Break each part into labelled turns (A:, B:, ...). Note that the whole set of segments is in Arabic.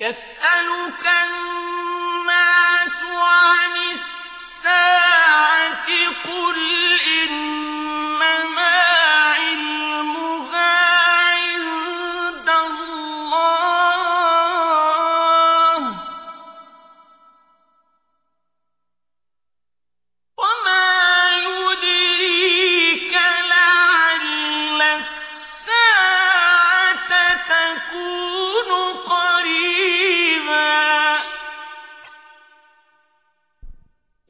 A: يسألك الناس عن الساعة قل إن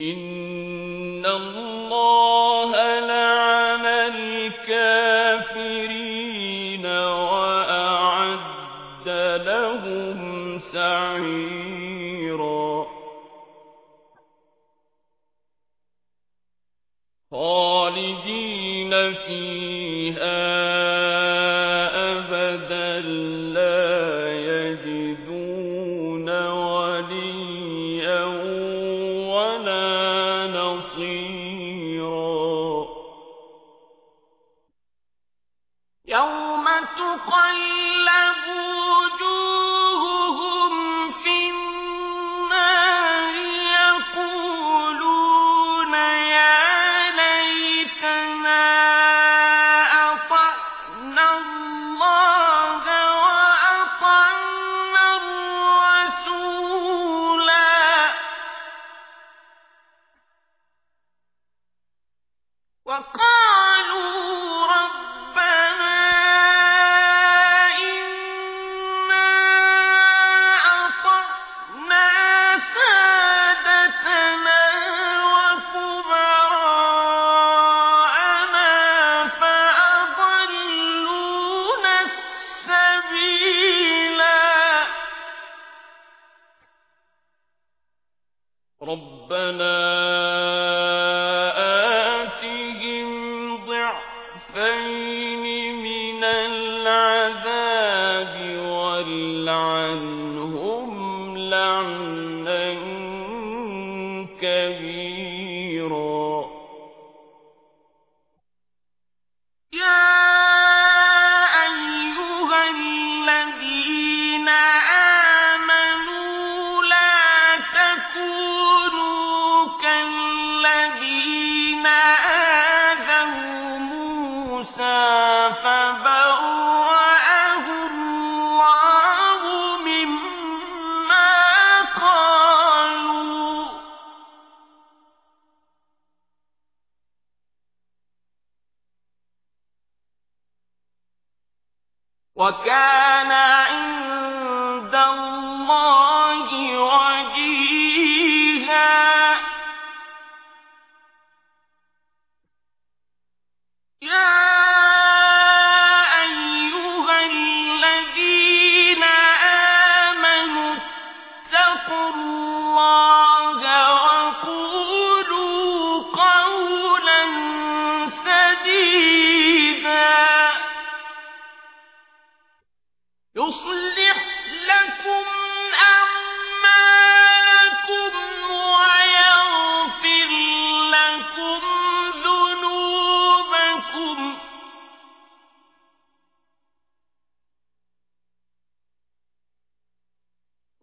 A: إن الله لعن الكافرين وأعد لهم سعيرا خالدين فيها أبدا وقال ربك وكان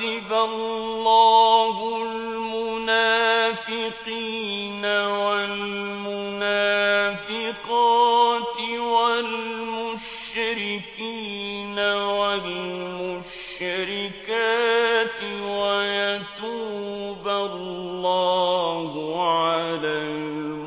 A: يعذب الله المنافقين والمنافقات والمشركين والمشركات ويتوب الله على المؤمنين